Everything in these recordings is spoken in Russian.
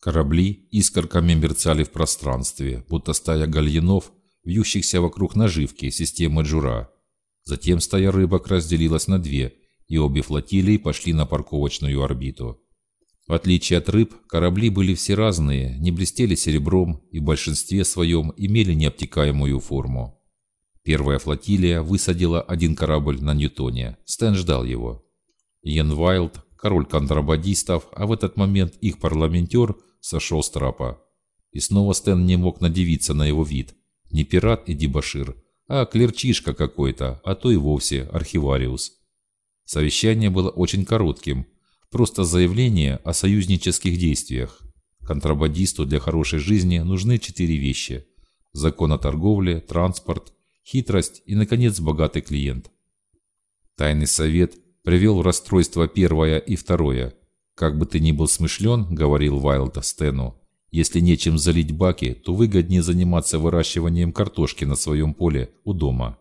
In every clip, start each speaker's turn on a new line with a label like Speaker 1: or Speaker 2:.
Speaker 1: Корабли искорками мерцали в пространстве, будто стая гальянов, вьющихся вокруг наживки системы Джура. Затем стая рыбок разделилась на две, и обе флотилии пошли на парковочную орбиту. В отличие от рыб, корабли были все разные, не блестели серебром и в большинстве своем имели необтекаемую форму. Первая флотилия высадила один корабль на Ньютоне. Стэн ждал его. Иен Вайлд, король контрабандистов, а в этот момент их парламентер, сошел с трапа. И снова Стэн не мог надевиться на его вид. Не пират и дебошир, а клерчишка какой-то, а то и вовсе архивариус. Совещание было очень коротким. Просто заявление о союзнических действиях. Контрабандисту для хорошей жизни нужны четыре вещи. Закон о торговле, транспорт, хитрость и, наконец, богатый клиент. Тайный совет привел в расстройство первое и второе. «Как бы ты ни был смышлен, — говорил Вайлд Стэну, — если нечем залить баки, то выгоднее заниматься выращиванием картошки на своем поле у дома.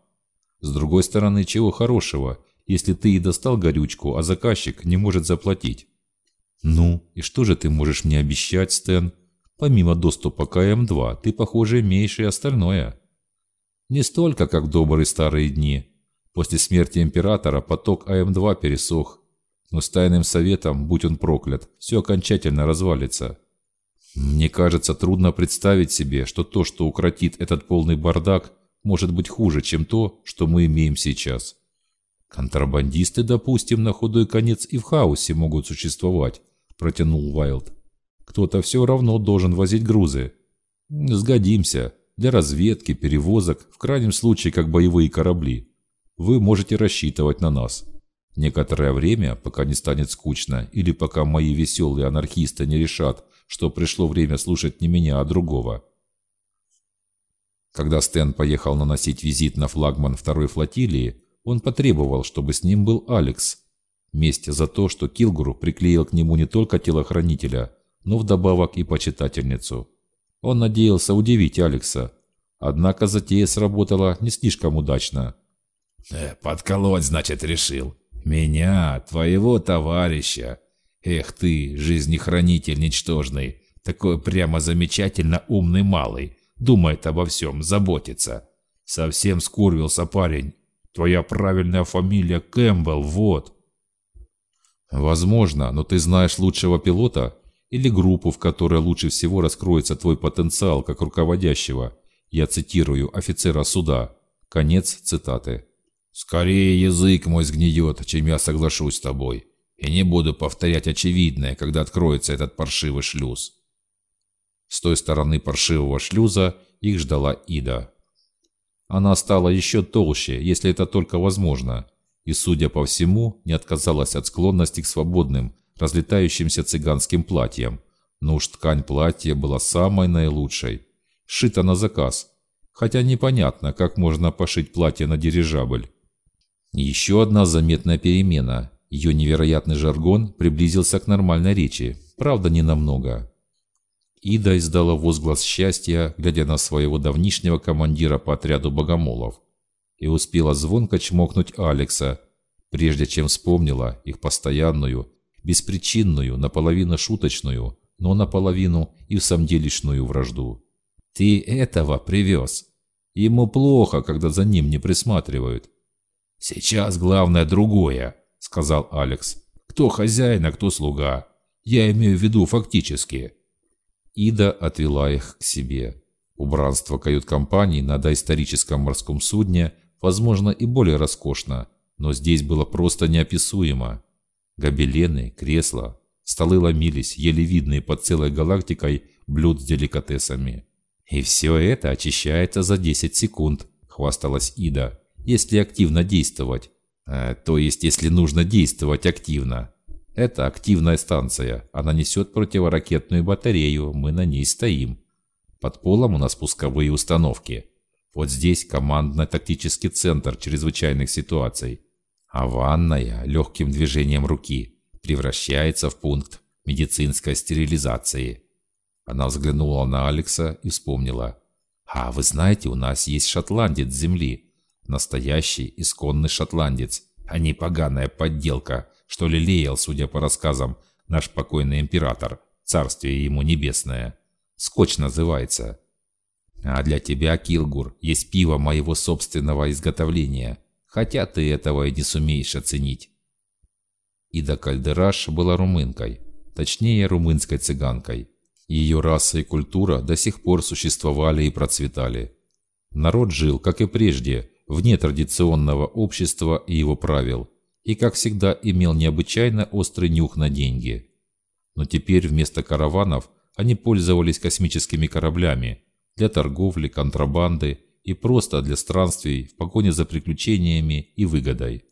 Speaker 1: С другой стороны, чего хорошего, если ты и достал горючку, а заказчик не может заплатить? Ну, и что же ты можешь мне обещать, Стэн? Помимо доступа к АМ-2, ты, похоже, имеешь и остальное. Не столько, как в добрые старые дни. После смерти императора поток АМ-2 пересох. Но с тайным советом, будь он проклят, все окончательно развалится. Мне кажется, трудно представить себе, что то, что укротит этот полный бардак, может быть хуже, чем то, что мы имеем сейчас. Контрабандисты, допустим, на худой конец и в хаосе могут существовать, протянул Вайлд. Кто-то все равно должен возить грузы. Сгодимся для разведки, перевозок, в крайнем случае как боевые корабли. Вы можете рассчитывать на нас. Некоторое время, пока не станет скучно, или пока мои веселые анархисты не решат, что пришло время слушать не меня, а другого. Когда Стэн поехал наносить визит на флагман второй флотилии, он потребовал, чтобы с ним был Алекс. Месть за то, что Килгуру приклеил к нему не только телохранителя, но вдобавок и почитательницу. Он надеялся удивить Алекса. Однако затея сработала не слишком удачно.
Speaker 2: «Э, «Подколоть, значит, решил. Меня, твоего товарища. Эх ты, жизнехранитель ничтожный, такой прямо замечательно умный малый, думает обо всем, заботится. Совсем скурвился парень. Твоя правильная фамилия Кэмпбелл, вот».
Speaker 1: «Возможно, но ты знаешь лучшего пилота?» или группу, в которой лучше всего раскроется твой потенциал как руководящего. Я цитирую офицера суда. Конец цитаты.
Speaker 2: «Скорее язык мой сгниет, чем я соглашусь с тобой, и не буду повторять очевидное, когда откроется этот паршивый шлюз».
Speaker 1: С той стороны паршивого шлюза их ждала Ида. Она стала еще толще, если это только возможно, и, судя по всему, не отказалась от склонности к свободным, разлетающимся цыганским платьем. Но уж ткань платья была самой наилучшей. Шита на заказ. Хотя непонятно, как можно пошить платье на дирижабль. Еще одна заметная перемена. Ее невероятный жаргон приблизился к нормальной речи, правда не намного. Ида издала возглас счастья, глядя на своего давнишнего командира по отряду богомолов, и успела звонко чмокнуть Алекса, прежде чем вспомнила их постоянную, беспричинную, наполовину шуточную, но наполовину и в самделишную вражду. «Ты этого привез. Ему плохо, когда за ним не присматривают».
Speaker 2: «Сейчас главное другое», — сказал Алекс. «Кто хозяин, а кто слуга? Я имею в виду фактически».
Speaker 1: Ида отвела их к себе. Убранство кают-компании на доисторическом морском судне, возможно, и более роскошно, но здесь было просто неописуемо. Гобелены, кресла, столы ломились, еле видные под целой галактикой блюд с деликатесами. «И все это очищается за 10 секунд», – хвасталась Ида, – «если активно действовать». Э, то есть, если нужно действовать активно. Это активная станция. Она несет противоракетную батарею, мы на ней стоим. Под полом у нас пусковые установки. Вот здесь командно-тактический центр чрезвычайных ситуаций а ванная легким движением руки превращается в пункт медицинской стерилизации. Она взглянула на Алекса и вспомнила. «А вы знаете, у нас есть шотландец земли. Настоящий, исконный шотландец, а не поганая подделка, что лелеял, судя по рассказам, наш покойный император. царствие ему небесное. Скотч называется. А для тебя, Килгур, есть пиво моего собственного изготовления, хотя ты этого и не сумеешь оценить. Ида Кальдераш была румынкой, точнее румынской цыганкой. Ее раса и культура до сих пор существовали и процветали. Народ жил, как и прежде, вне традиционного общества и его правил, и, как всегда, имел необычайно острый нюх на деньги. Но теперь вместо караванов они пользовались космическими кораблями для торговли, контрабанды и просто для странствий в погоне за приключениями и выгодой.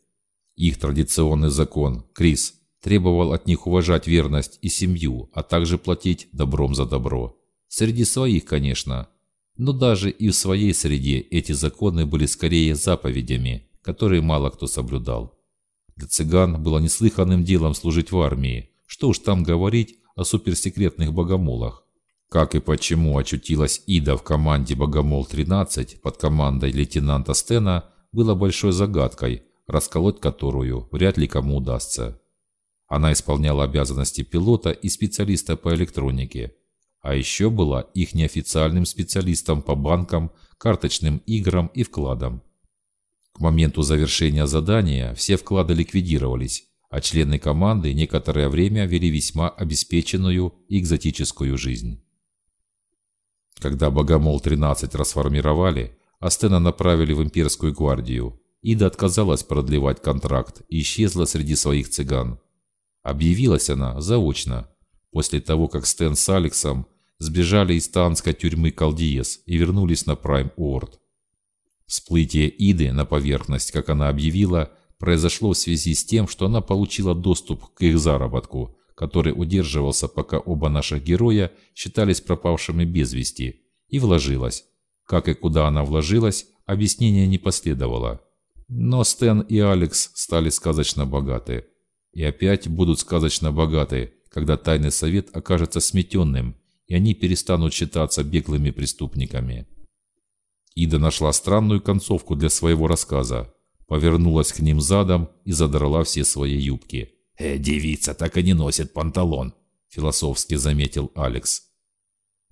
Speaker 1: Их традиционный закон, Крис, требовал от них уважать верность и семью, а также платить добром за добро. Среди своих, конечно, но даже и в своей среде эти законы были скорее заповедями, которые мало кто соблюдал. Для цыган было неслыханным делом служить в армии, что уж там говорить о суперсекретных богомолах. Как и почему очутилась Ида в команде «Богомол-13» под командой лейтенанта Стена, было большой загадкой, расколоть которую вряд ли кому удастся. Она исполняла обязанности пилота и специалиста по электронике, а еще была их неофициальным специалистом по банкам, карточным играм и вкладам. К моменту завершения задания все вклады ликвидировались, а члены команды некоторое время вели весьма обеспеченную экзотическую жизнь. Когда Богомол-13 расформировали, Астена направили в имперскую гвардию. Ида отказалась продлевать контракт и исчезла среди своих цыган. Объявилась она заочно, после того, как Стэн с Алексом сбежали из танской тюрьмы Калдиес и вернулись на Прайм Уорд. Всплытие Иды на поверхность, как она объявила, произошло в связи с тем, что она получила доступ к их заработку, который удерживался, пока оба наших героя считались пропавшими без вести, и вложилась. Как и куда она вложилась, объяснения не последовало. Но Стэн и Алекс стали сказочно богаты. И опять будут сказочно богаты, когда тайный совет окажется сметенным, и они перестанут считаться беглыми преступниками. Ида нашла странную концовку для своего рассказа, повернулась к ним задом и задрала все свои юбки.
Speaker 2: «Э, девица так и не носит панталон», – философски заметил Алекс.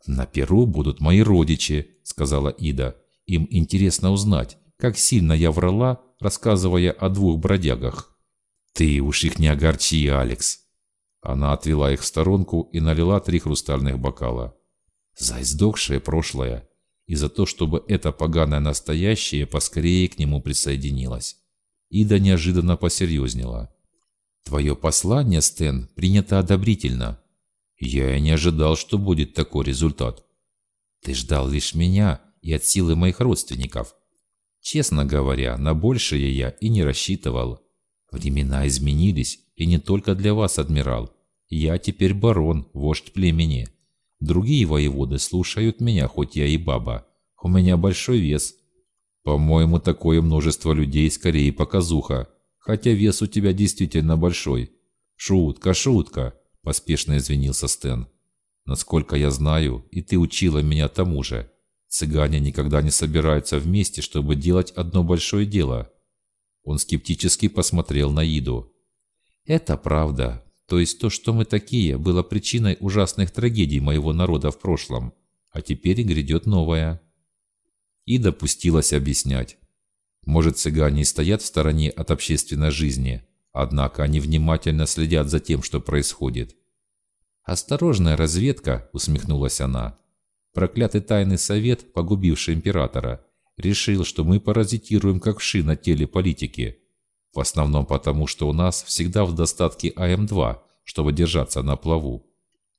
Speaker 1: «На Перу будут мои родичи», – сказала Ида. «Им интересно узнать, как сильно я врала, рассказывая о двух бродягах». «Ты уж их не огорчи, Алекс», она отвела их в сторонку и налила три хрустальных бокала. За издохшее прошлое и за то, чтобы это поганое настоящее поскорее к нему присоединилось. Ида неожиданно посерьезнела. «Твое послание, Стэн, принято одобрительно. Я и не ожидал, что будет такой результат. Ты ждал лишь меня и от силы моих родственников. Честно говоря, на большее я и не рассчитывал. Времена изменились, и не только для вас, адмирал. Я теперь барон, вождь племени. Другие воеводы слушают меня, хоть я и баба. У меня большой вес. По-моему, такое множество людей скорее показуха. Хотя вес у тебя действительно большой. Шутка, шутка, поспешно извинился Стэн. Насколько я знаю, и ты учила меня тому же. Цыгане никогда не собираются вместе, чтобы делать одно большое дело. Он скептически посмотрел на Иду. «Это правда. То есть то, что мы такие, было причиной ужасных трагедий моего народа в прошлом, а теперь и грядет новое. И допустилась объяснять. Может, цыгане и стоят в стороне от общественной жизни, однако они внимательно следят за тем, что происходит. «Осторожная разведка», — усмехнулась она. «Проклятый тайный совет, погубивший императора, решил, что мы паразитируем как вши на теле политики, в основном потому, что у нас всегда в достатке АМ-2, чтобы держаться на плаву.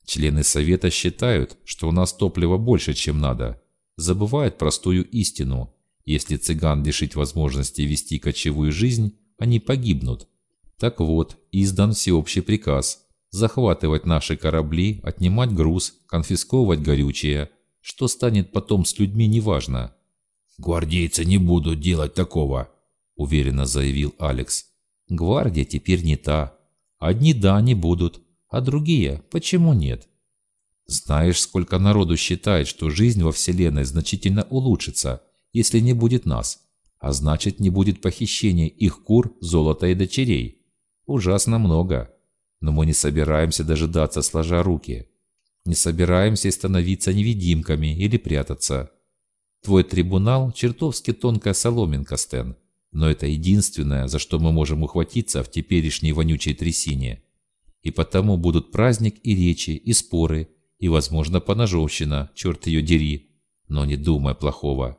Speaker 1: Члены Совета считают, что у нас топлива больше, чем надо. Забывают простую истину. Если цыган лишить возможности вести кочевую жизнь, они погибнут. Так вот, издан всеобщий приказ – захватывать наши корабли, отнимать груз, конфисковывать горючее. Что станет потом с людьми, неважно.
Speaker 2: «Гвардейцы не будут делать такого»,
Speaker 1: уверенно заявил Алекс. Гвардия теперь не та. Одни да, не будут, а другие почему нет? Знаешь, сколько народу считает, что жизнь во Вселенной значительно улучшится, если не будет нас, а значит не будет похищения их кур, золота и дочерей. Ужасно много. Но мы не собираемся дожидаться сложа руки. Не собираемся становиться невидимками или прятаться. Твой трибунал – чертовски тонкая соломинка, Стэн. Но это единственное, за что мы можем ухватиться в теперешней вонючей трясине. И потому будут праздник и речи, и споры, и, возможно, поножовщина, черт ее дери. Но не думай плохого.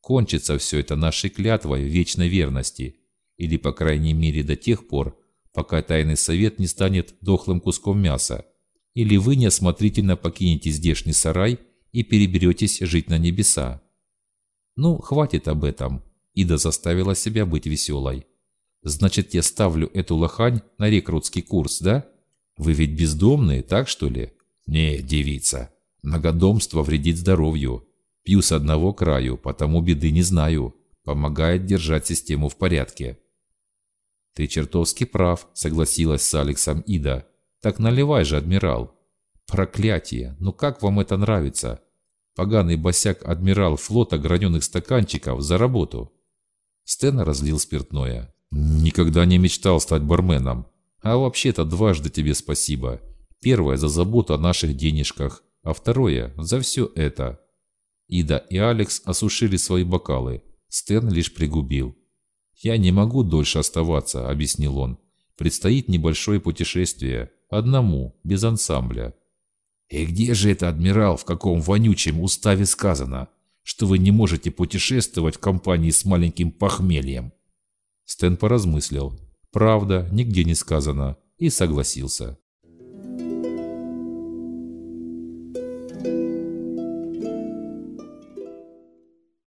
Speaker 1: Кончится все это нашей клятвой вечной верности. Или, по крайней мере, до тех пор, пока тайный совет не станет дохлым куском мяса. Или вы неосмотрительно покинете здешний сарай и переберетесь жить на небеса. Ну, хватит об этом. Ида заставила себя быть веселой. Значит, я ставлю эту лохань на рекрутский курс, да? Вы ведь бездомные, так что ли? Не, девица. Многодомство вредит здоровью. Пью с одного краю, потому беды не знаю. Помогает держать систему в порядке. Ты чертовски прав, согласилась с Алексом Ида. Так наливай же, адмирал. Проклятие, ну как вам это нравится? Поганый босяк адмирал флота граненых стаканчиков за работу. Стэн разлил спиртное. «Никогда не мечтал стать барменом. А вообще-то дважды тебе спасибо. Первое за заботу о наших денежках, а второе за все это». Ида и Алекс осушили свои бокалы. Стэн лишь пригубил. «Я не могу дольше оставаться», — объяснил он. «Предстоит небольшое путешествие. Одному, без ансамбля».
Speaker 2: «И где же это, адмирал, в каком вонючем уставе сказано?» Что вы не можете путешествовать в компании с маленьким похмельем.
Speaker 1: Стэн поразмыслил. Правда, нигде не сказано. И согласился.